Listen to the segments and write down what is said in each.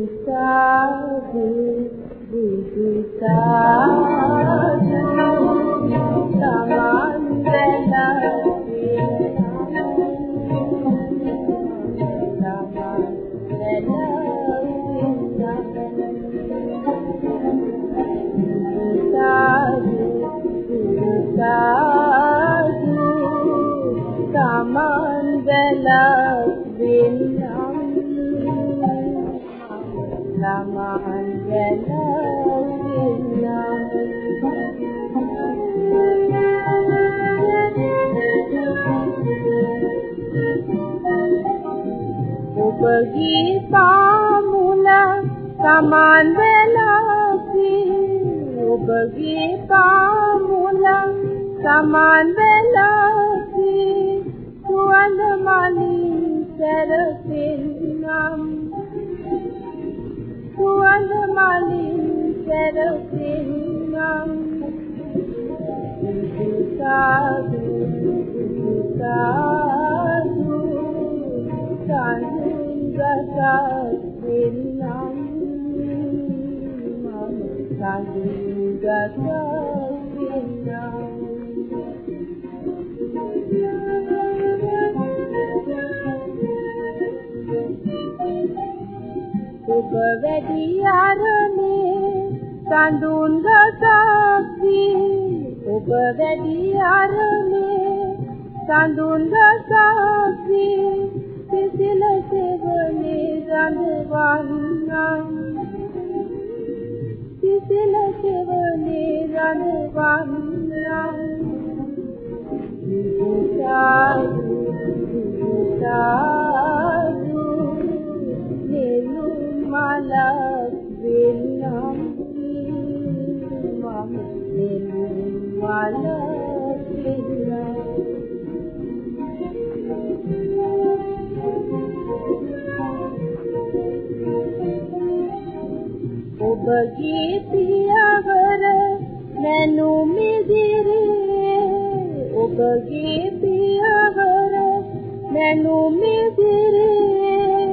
බුදු සාදු බුදු සාදු සමාන වෙලා සාදු තමන් වැලක් වෙන්නම් තමන් වැලක් වෙන්නම් ඔබගේ පාමුල තමන් වැලක් ඔබගේ පාමුල සමන් වෙලාසි මලින් සැරසෙන්නම් සාදු සාදු සාදුන් ගසක් වෙන්නම් මම සාදුන් ඔබ වැඩි අරනේ සඳුන් ගසක්වි ඔබ වැඩි අරනේ සඳුන් ගසක්වි සිසිල සෙවනේ රඳවන්නම් සිසිල සෙවනේ රඳවන්නම් සාදු ඔබගේ පියවර නැනුම් ඉදිරියේ ඔබගේ පියවර නැනුම් ඉදිරියේ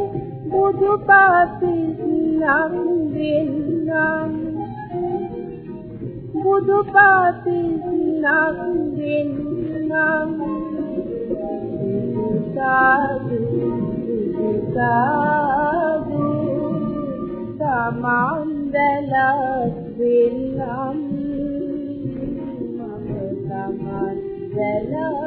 බුදු පාපිස් නම් වෙන්නම් බුදු පාපිස් නම් වෙන්නම් සාදු සාදු තමන් වැලක් වෙන්නම් මම තමන් වැලක්